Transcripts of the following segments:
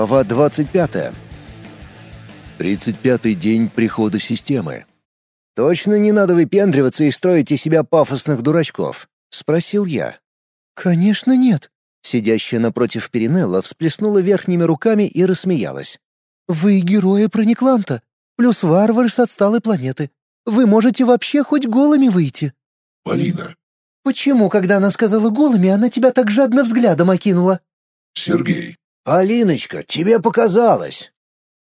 Глава 25. 35-й день прихода системы. «Точно не надо выпендриваться и строить из себя пафосных дурачков?» — спросил я. «Конечно нет». Сидящая напротив Перинелла всплеснула верхними руками и рассмеялась. «Вы герои Проникланта, плюс варвар с отсталой планеты. Вы можете вообще хоть голыми выйти». Полина. «Почему, когда она сказала голыми, она тебя так жадно взглядом окинула?» Сергей. «Алиночка, тебе показалось!»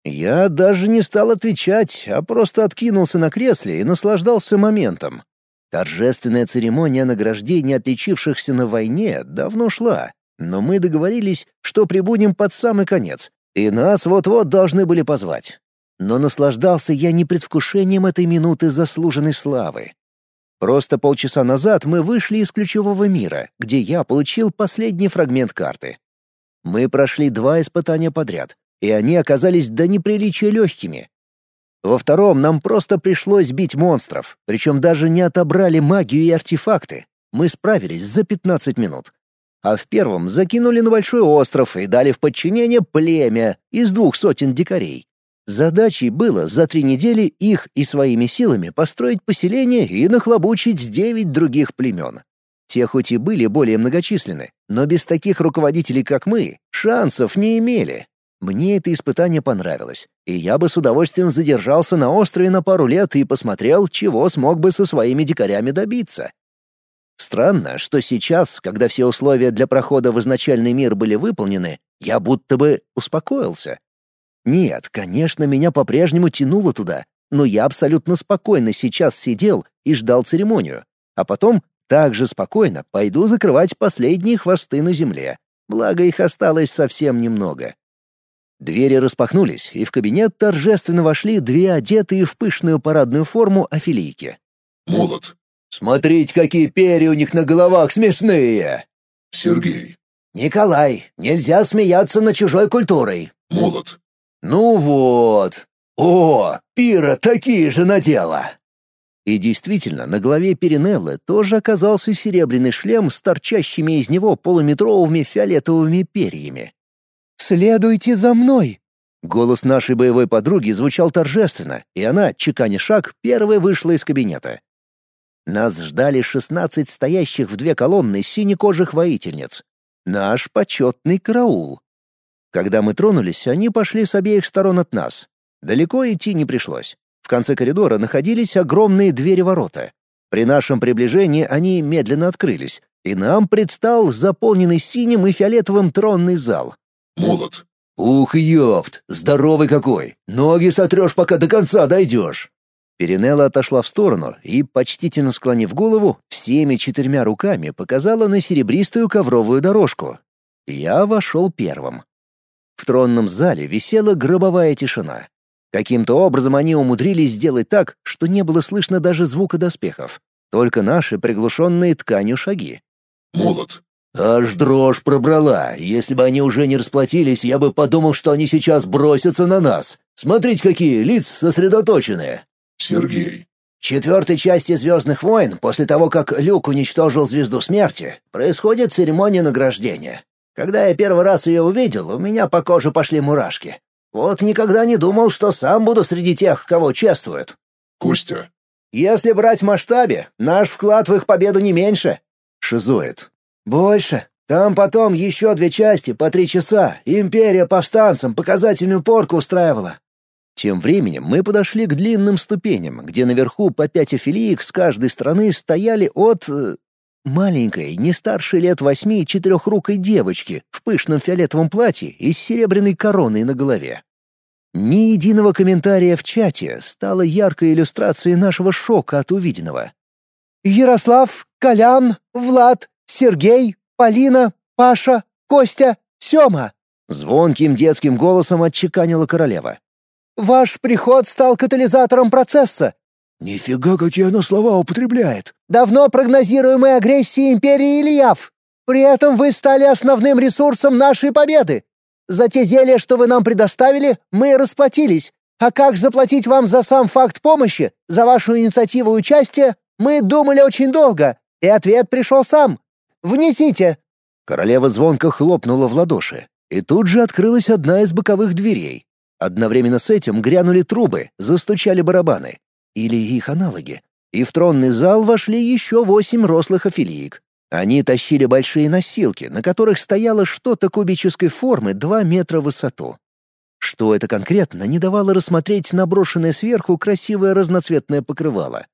Я даже не стал отвечать, а просто откинулся на кресле и наслаждался моментом. Торжественная церемония награждения отличившихся на войне давно шла, но мы договорились, что прибудем под самый конец, и нас вот-вот должны были позвать. Но наслаждался я не предвкушением этой минуты заслуженной славы. Просто полчаса назад мы вышли из ключевого мира, где я получил последний фрагмент карты. Мы прошли два испытания подряд, и они оказались до неприличия легкими. Во втором нам просто пришлось бить монстров, причем даже не отобрали магию и артефакты. Мы справились за 15 минут. А в первом закинули на большой остров и дали в подчинение племя из двух сотен дикарей. Задачей было за три недели их и своими силами построить поселение и нахлобучить девять других племен. Те хоть и были более многочисленны, но без таких руководителей, как мы, шансов не имели. Мне это испытание понравилось, и я бы с удовольствием задержался на острове на пару лет и посмотрел, чего смог бы со своими дикарями добиться. Странно, что сейчас, когда все условия для прохода в изначальный мир были выполнены, я будто бы успокоился. Нет, конечно, меня по-прежнему тянуло туда, но я абсолютно спокойно сейчас сидел и ждал церемонию, а потом также спокойно пойду закрывать последние хвосты на земле, благо их осталось совсем немного. Двери распахнулись, и в кабинет торжественно вошли две одетые в пышную парадную форму афилийки. Молот. «Смотрите, какие перья у них на головах смешные!» Сергей. «Николай, нельзя смеяться над чужой культурой!» Молот. «Ну вот! О, Пира такие же надела!» И действительно, на голове Перинеллы тоже оказался серебряный шлем с торчащими из него полуметровыми фиолетовыми перьями. «Следуйте за мной!» Голос нашей боевой подруги звучал торжественно, и она, чеканя шаг, первой вышла из кабинета. Нас ждали шестнадцать стоящих в две колонны синекожих воительниц. Наш почетный караул. Когда мы тронулись, они пошли с обеих сторон от нас. Далеко идти не пришлось. В конце коридора находились огромные двери-ворота. При нашем приближении они медленно открылись, и нам предстал заполненный синим и фиолетовым тронный зал. Молот. «Ух, ёпт! Здоровый какой! Ноги сотрешь, пока до конца дойдешь!» Перенелла отошла в сторону и, почтительно склонив голову, всеми четырьмя руками показала на серебристую ковровую дорожку. Я вошел первым. В тронном зале висела гробовая тишина. Каким-то образом они умудрились сделать так, что не было слышно даже звука доспехов, только наши приглушенные тканью шаги. Молот. Аж дрожь пробрала. Если бы они уже не расплатились, я бы подумал, что они сейчас бросятся на нас. Смотрите, какие лица сосредоточенные. Сергей. В четвертой части «Звездных войн», после того, как Люк уничтожил Звезду Смерти, происходит церемония награждения. Когда я первый раз ее увидел, у меня по коже пошли мурашки. Вот никогда не думал, что сам буду среди тех, кого чествуют. Костя. Если брать в масштабе, наш вклад в их победу не меньше. Шизоид. Больше. Там потом еще две части по три часа. Империя повстанцам показательную порку устраивала. Тем временем мы подошли к длинным ступеням, где наверху по пять афилиек с каждой стороны стояли от... Э, маленькой, не старше лет восьми четырехрукой девочки в пышном фиолетовом платье и с серебряной короной на голове. Ни единого комментария в чате стало яркой иллюстрацией нашего шока от увиденного. «Ярослав, Колян, Влад, Сергей, Полина, Паша, Костя, Сёма!» Звонким детским голосом отчеканила королева. «Ваш приход стал катализатором процесса. «Нифига, какие она слова употребляет!» «Давно прогнозируемой агрессии Империи Ильяв. При этом вы стали основным ресурсом нашей победы. За те зелья, что вы нам предоставили, мы расплатились. А как заплатить вам за сам факт помощи, за вашу инициативу и участие, мы думали очень долго, и ответ пришел сам. Внесите!» Королева звонко хлопнула в ладоши. И тут же открылась одна из боковых дверей. Одновременно с этим грянули трубы, застучали барабаны. Или их аналоги. И в тронный зал вошли еще восемь рослых афилиек. Они тащили большие носилки, на которых стояло что-то кубической формы 2 метра в высоту. Что это конкретно, не давало рассмотреть наброшенное сверху красивое разноцветное покрывало.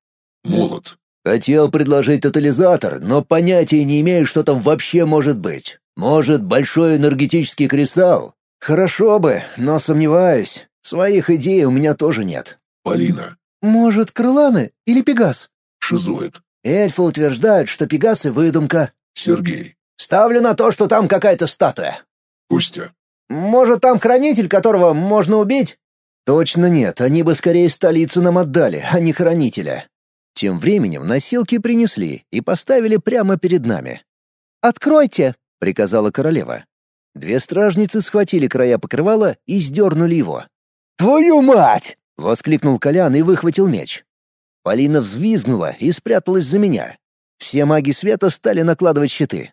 Молот. Хотел предложить тотализатор, но понятия не имею, что там вообще может быть. Может, большой энергетический кристалл? Хорошо бы, но сомневаюсь. Своих идей у меня тоже нет. Полина. Может, крыланы или пегас? Шизоид. Эльфы утверждают, что пегасы — выдумка. Сергей. Ставлю на то, что там какая-то статуя. Костя. Может, там хранитель, которого можно убить? Точно нет, они бы скорее столицу нам отдали, а не хранителя. Тем временем носилки принесли и поставили прямо перед нами. «Откройте!» — приказала королева. Две стражницы схватили края покрывала и сдернули его. «Твою мать!» — воскликнул Колян и выхватил меч. Полина взвизгнула и спряталась за меня. Все маги света стали накладывать щиты.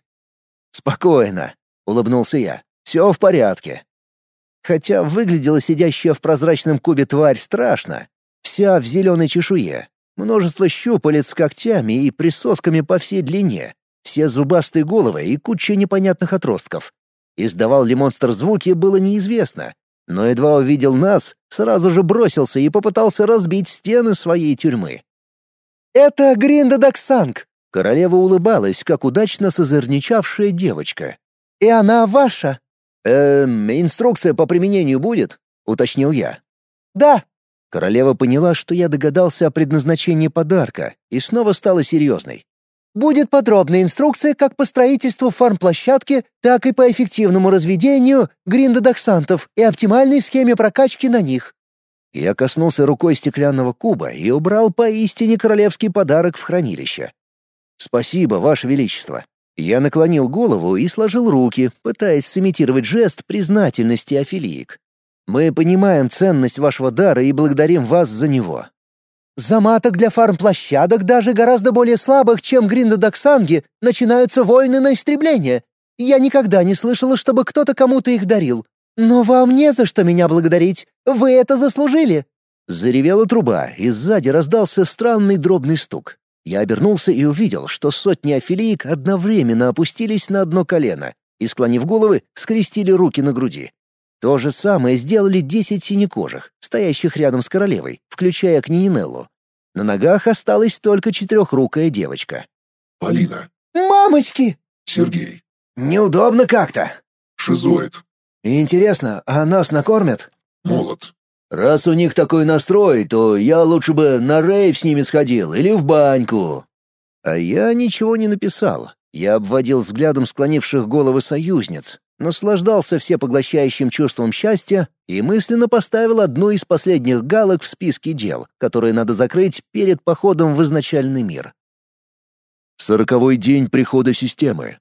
«Спокойно», — улыбнулся я. «Все в порядке». Хотя выглядела сидящая в прозрачном кубе тварь страшно. Вся в зеленой чешуе. Множество щупалец с когтями и присосками по всей длине. Все зубастые головы и куча непонятных отростков. Издавал ли монстр звуки, было неизвестно. Но едва увидел нас, сразу же бросился и попытался разбить стены своей тюрьмы. «Это Гринда Даксанг!» Королева улыбалась, как удачно созерничавшая девочка. «И она ваша!» «Эм, инструкция по применению будет?» — уточнил я. «Да!» Королева поняла, что я догадался о предназначении подарка, и снова стала серьезной. Будет подробная инструкция как по строительству фармплощадки, так и по эффективному разведению гриндодоксантов и оптимальной схеме прокачки на них. Я коснулся рукой стеклянного куба и убрал поистине королевский подарок в хранилище. «Спасибо, Ваше Величество». Я наклонил голову и сложил руки, пытаясь сымитировать жест признательности афилиек. «Мы понимаем ценность вашего дара и благодарим вас за него. Заматок для фармплощадок даже гораздо более слабых, чем гриндодоксанги, начинаются войны на истребление. Я никогда не слышала, чтобы кто-то кому-то их дарил. Но вам не за что меня благодарить. Вы это заслужили. Заревела труба, и сзади раздался странный дробный стук. Я обернулся и увидел, что сотни афилиек одновременно опустились на одно колено и, склонив головы, скрестили руки на груди. То же самое сделали десять синекожих, стоящих рядом с королевой, включая Книнеллу. На ногах осталась только четырехрукая девочка. Полина. «Мамочки!» Сергей. «Неудобно как-то». Шизоид. «Интересно, а нас накормят?» Молот. «Раз у них такой настрой, то я лучше бы на рейв с ними сходил или в баньку». А я ничего не написал. Я обводил взглядом склонивших головы союзниц, наслаждался всепоглощающим чувством счастья и мысленно поставил одну из последних галок в списке дел, которые надо закрыть перед походом в изначальный мир. Сороковой день прихода системы.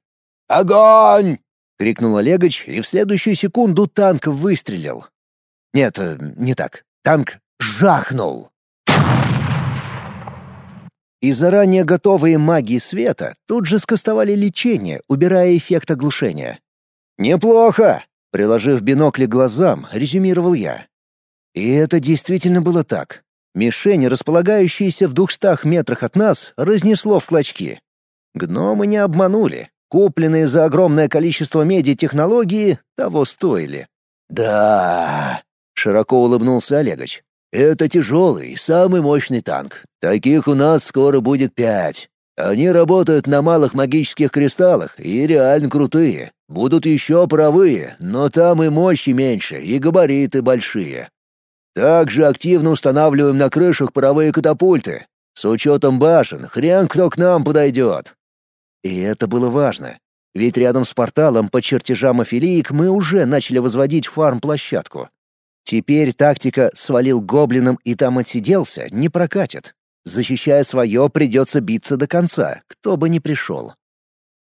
«Огонь!» — крикнул Олегович, и в следующую секунду танк выстрелил. Нет, э, не так. Танк жахнул. И заранее готовые маги света тут же скостовали лечение, убирая эффект оглушения. «Неплохо!» — приложив бинокли к глазам, резюмировал я. И это действительно было так. Мишень, располагающаяся в двухстах метрах от нас, разнесло в клочки. Гномы не обманули. Купленные за огромное количество меди технологии того стоили. «Да...» — широко улыбнулся Олегович. «Это тяжелый, самый мощный танк. Таких у нас скоро будет пять. Они работают на малых магических кристаллах и реально крутые. Будут еще паровые, но там и мощи меньше, и габариты большие. Также активно устанавливаем на крышах паровые катапульты. С учетом башен, хрен кто к нам подойдет. И это было важно. Ведь рядом с порталом по чертежам афилиек мы уже начали возводить фарм-площадку. Теперь тактика «свалил гоблином и там отсиделся» не прокатит. Защищая свое, придется биться до конца, кто бы ни пришел.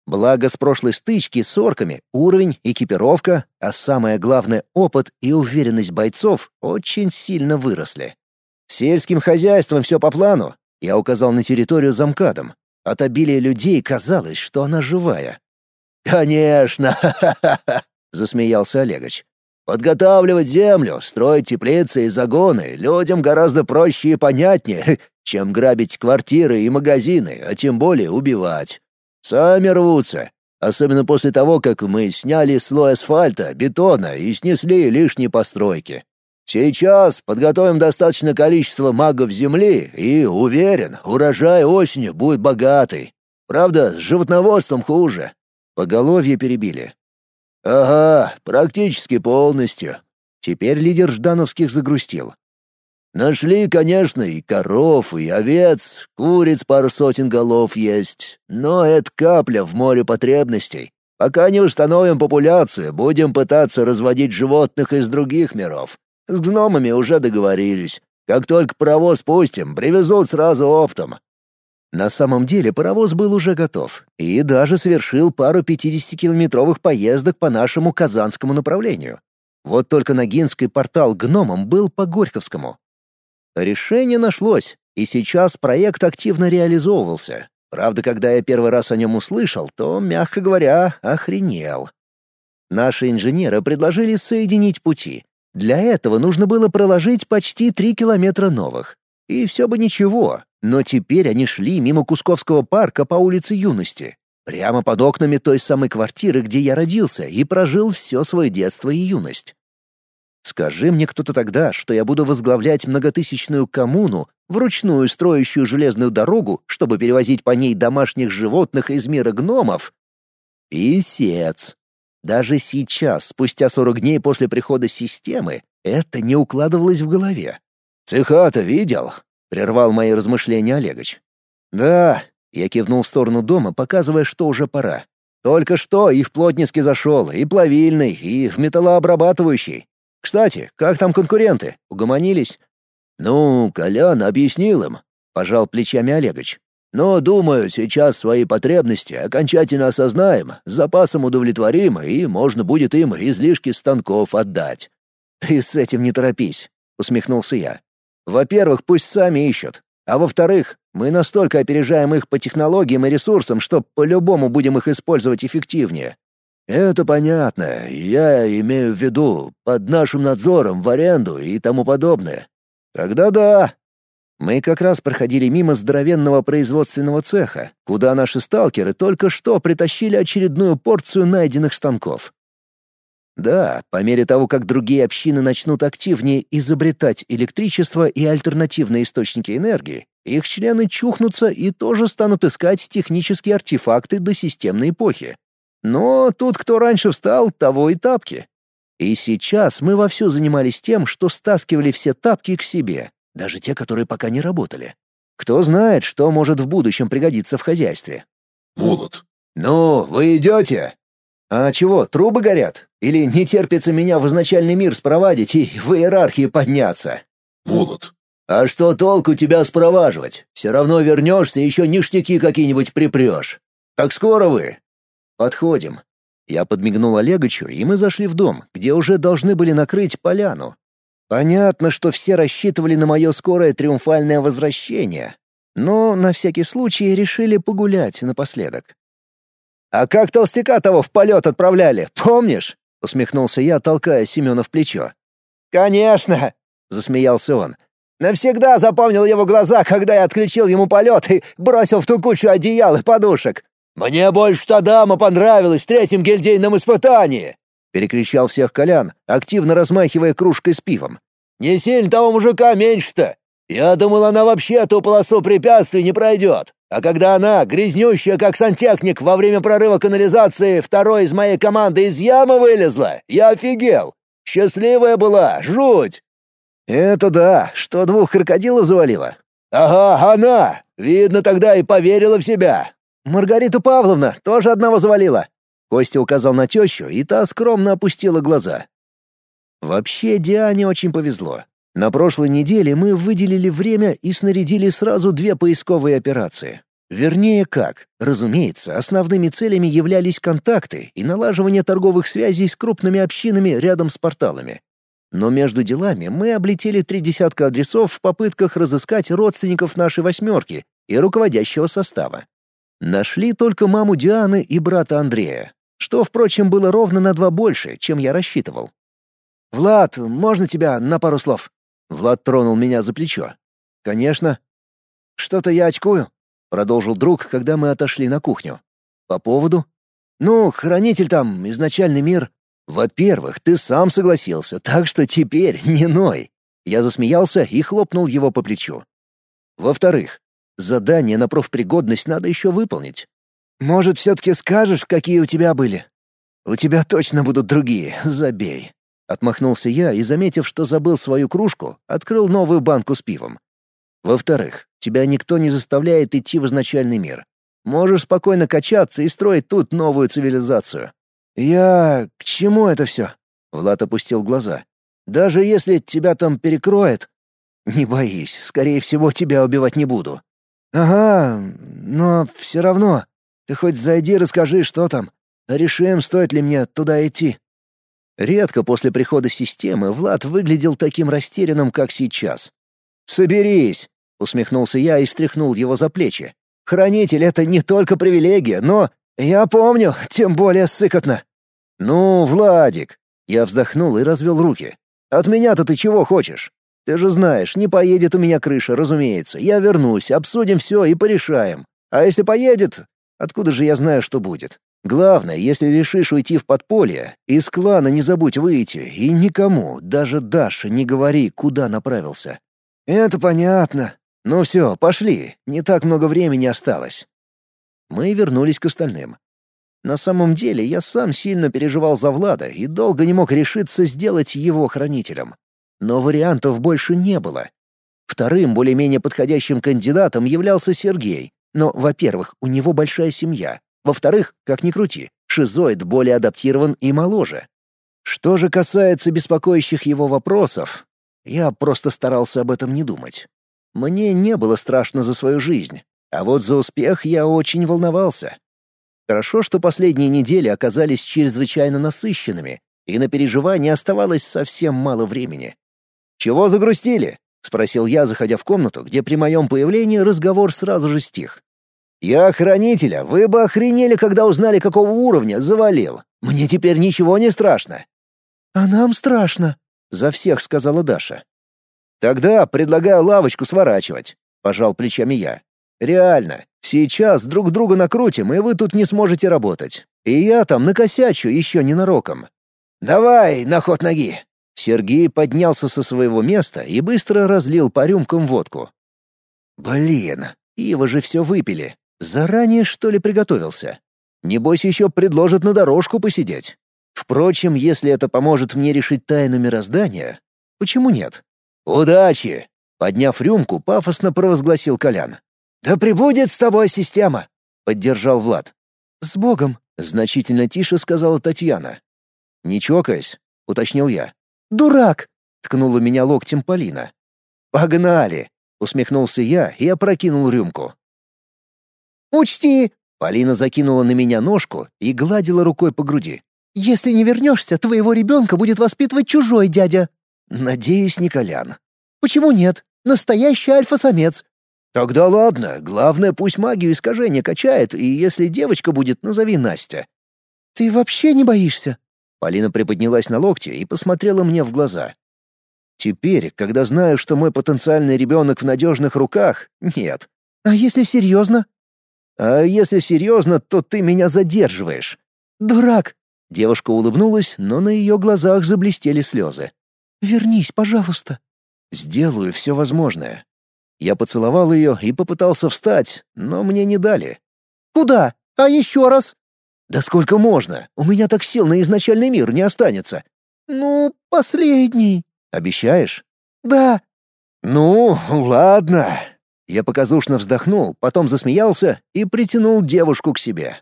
Благо с прошлой стычки с орками уровень, экипировка, а самое главное опыт и уверенность бойцов очень сильно выросли. Сельским хозяйством все по плану. Я указал на территорию замкадом. От обилия людей казалось, что она живая. «Конечно!» — засмеялся Олегович. Подготавливать землю, строить теплицы и загоны людям гораздо проще и понятнее, чем грабить квартиры и магазины, а тем более убивать. Сами рвутся, особенно после того, как мы сняли слой асфальта, бетона и снесли лишние постройки. Сейчас подготовим достаточное количество магов земли и, уверен, урожай осенью будет богатый. Правда, с животноводством хуже. Поголовье перебили. Ага, практически полностью. Теперь лидер Ждановских загрустил. Нашли, конечно, и коров, и овец, куриц пару сотен голов есть, но это капля в море потребностей. Пока не установим популяцию, будем пытаться разводить животных из других миров. С гномами уже договорились. Как только паровоз пустим, привезут сразу оптом. На самом деле паровоз был уже готов и даже совершил пару 50-километровых поездок по нашему казанскому направлению. Вот только Ногинский портал гномом был по Горьковскому. Решение нашлось, и сейчас проект активно реализовывался. Правда, когда я первый раз о нем услышал, то, мягко говоря, охренел. Наши инженеры предложили соединить пути. Для этого нужно было проложить почти три километра новых. И все бы ничего, но теперь они шли мимо Кусковского парка по улице Юности, прямо под окнами той самой квартиры, где я родился и прожил все свое детство и юность. Скажи мне кто-то тогда, что я буду возглавлять многотысячную коммуну, вручную строящую железную дорогу, чтобы перевозить по ней домашних животных из мира гномов? Писец. Даже сейчас, спустя 40 дней после прихода системы, это не укладывалось в голове. «Цеха-то видел?» — прервал мои размышления Олегович. «Да», — я кивнул в сторону дома, показывая, что уже пора. «Только что и в плотницкий зашел, и плавильный, и в металлообрабатывающий. Кстати, как там конкуренты? Угомонились?» «Ну, Колян объяснил им», — пожал плечами Олегович. «Но, думаю, сейчас свои потребности окончательно осознаем, с запасом удовлетворим, и можно будет им излишки станков отдать». «Ты с этим не торопись», — усмехнулся я. Во-первых, пусть сами ищут. А во-вторых, мы настолько опережаем их по технологиям и ресурсам, что по-любому будем их использовать эффективнее. Это понятно. Я имею в виду под нашим надзором, в аренду и тому подобное. Тогда да. Мы как раз проходили мимо здоровенного производственного цеха, куда наши сталкеры только что притащили очередную порцию найденных станков. Да, по мере того, как другие общины начнут активнее изобретать электричество и альтернативные источники энергии, их члены чухнутся и тоже станут искать технические артефакты до системной эпохи. Но тут кто раньше встал, того и тапки. И сейчас мы вовсю занимались тем, что стаскивали все тапки к себе, даже те, которые пока не работали. Кто знает, что может в будущем пригодиться в хозяйстве. Молот. «Ну, вы идете?» «А чего, трубы горят? Или не терпится меня в изначальный мир спровадить и в иерархии подняться?» Молот. «А что толку тебя спроваживать? Все равно вернешься и еще ништяки какие-нибудь припрешь. Так скоро вы?» «Подходим». Я подмигнул Олегочу, и мы зашли в дом, где уже должны были накрыть поляну. Понятно, что все рассчитывали на мое скорое триумфальное возвращение, но на всякий случай решили погулять напоследок. «А как толстяка того в полет отправляли, помнишь?» — усмехнулся я, толкая Семена в плечо. «Конечно!» — засмеялся он. «Навсегда запомнил его глаза, когда я отключил ему полет и бросил в ту кучу одеял и подушек. Мне больше та дама понравилась в третьем гильдейном испытании!» — перекричал всех Колян, активно размахивая кружкой с пивом. «Не сильно того мужика меньше-то! Я думал, она вообще ту полосу препятствий не пройдет. А когда она, грязнющая как сантехник, во время прорыва канализации второй из моей команды из ямы вылезла, я офигел. Счастливая была, жуть. Это да, что двух крокодилов завалила. Ага, она. Видно, тогда и поверила в себя. Маргарита Павловна тоже одного завалила. Костя указал на тещу, и та скромно опустила глаза. Вообще Диане очень повезло. На прошлой неделе мы выделили время и снарядили сразу две поисковые операции. Вернее, как. Разумеется, основными целями являлись контакты и налаживание торговых связей с крупными общинами рядом с порталами. Но между делами мы облетели три десятка адресов в попытках разыскать родственников нашей «восьмерки» и руководящего состава. Нашли только маму Дианы и брата Андрея. что, впрочем, было ровно на два больше, чем я рассчитывал. «Влад, можно тебя на пару слов?» Влад тронул меня за плечо. «Конечно». «Что-то я очкую», — продолжил друг, когда мы отошли на кухню. «По поводу?» «Ну, хранитель там, изначальный мир». «Во-первых, ты сам согласился, так что теперь не ной». Я засмеялся и хлопнул его по плечу. «Во-вторых, задание на профпригодность надо еще выполнить». «Может, все-таки скажешь, какие у тебя были?» «У тебя точно будут другие, забей». Отмахнулся я и, заметив, что забыл свою кружку, открыл новую банку с пивом. Во-вторых, тебя никто не заставляет идти в изначальный мир. Можешь спокойно качаться и строить тут новую цивилизацию. Я... к чему это все? Влад опустил глаза. Даже если тебя там перекроет... Не боись, скорее всего, тебя убивать не буду. Ага, но все равно. Ты хоть зайди, расскажи, что там. Решим, стоит ли мне туда идти. Редко после прихода системы Влад выглядел таким растерянным, как сейчас. «Соберись!» — усмехнулся я и встряхнул его за плечи. «Хранитель — это не только привилегия, но... Я помню, тем более сыкотно». «Ну, Владик!» — я вздохнул и развел руки. «От меня-то ты чего хочешь? Ты же знаешь, не поедет у меня крыша, разумеется. Я вернусь, обсудим все и порешаем. А если поедет, откуда же я знаю, что будет? Главное, если решишь уйти в подполье, из клана не забудь выйти и никому, даже Даше, не говори, куда направился. Это понятно. Ну все, пошли, не так много времени осталось. Мы вернулись к остальным. На самом деле, я сам сильно переживал за Влада и долго не мог решиться сделать его хранителем. Но вариантов больше не было. Вторым, более-менее подходящим кандидатом являлся Сергей. Но, во-первых, у него большая семья, во-вторых, как ни крути, шизоид более адаптирован и моложе. Что же касается беспокоящих его вопросов, я просто старался об этом не думать. Мне не было страшно за свою жизнь, а вот за успех я очень волновался. Хорошо, что последние недели оказались чрезвычайно насыщенными, и на переживания оставалось совсем мало времени. «Чего загрустили?» — спросил я, заходя в комнату, где при моем появлении разговор сразу же стих. Я хранителя, вы бы охренели, когда узнали, какого уровня завалил. Мне теперь ничего не страшно. А нам страшно, за всех сказала Даша. Тогда предлагаю лавочку сворачивать, пожал плечами я. Реально, сейчас друг друга накрутим, и вы тут не сможете работать. И я там накосячу еще ненароком. Давай, на ход ноги. Сергей поднялся со своего места и быстро разлил по рюмкам водку. Блин, Ива же все выпили. Заранее, что ли, приготовился? Небось, еще предложат на дорожку посидеть. Впрочем, если это поможет мне решить тайну мироздания, почему нет? «Удачи!» — подняв рюмку, пафосно провозгласил Колян. «Да прибудет с тобой система!» — поддержал Влад. «С Богом!» — значительно тише сказала Татьяна. «Не чокаясь?» — уточнил я. «Дурак!» — ткнула меня локтем Полина. «Погнали!» — усмехнулся я и опрокинул рюмку. Учти!» Полина закинула на меня ножку и гладила рукой по груди. «Если не вернешься, твоего ребенка будет воспитывать чужой дядя». «Надеюсь, Николян». «Почему нет? Настоящий альфа-самец». «Тогда ладно. Главное, пусть магию искажения качает, и если девочка будет, назови Настя». «Ты вообще не боишься?» Полина приподнялась на локте и посмотрела мне в глаза. «Теперь, когда знаю, что мой потенциальный ребенок в надежных руках, нет». «А если серьезно?» А если серьезно, то ты меня задерживаешь». «Дурак!» Девушка улыбнулась, но на ее глазах заблестели слезы. «Вернись, пожалуйста». «Сделаю все возможное». Я поцеловал ее и попытался встать, но мне не дали. «Куда? А еще раз?» «Да сколько можно? У меня так сил на изначальный мир не останется». «Ну, последний». «Обещаешь?» «Да». «Ну, ладно». Я показушно вздохнул, потом засмеялся и притянул девушку к себе.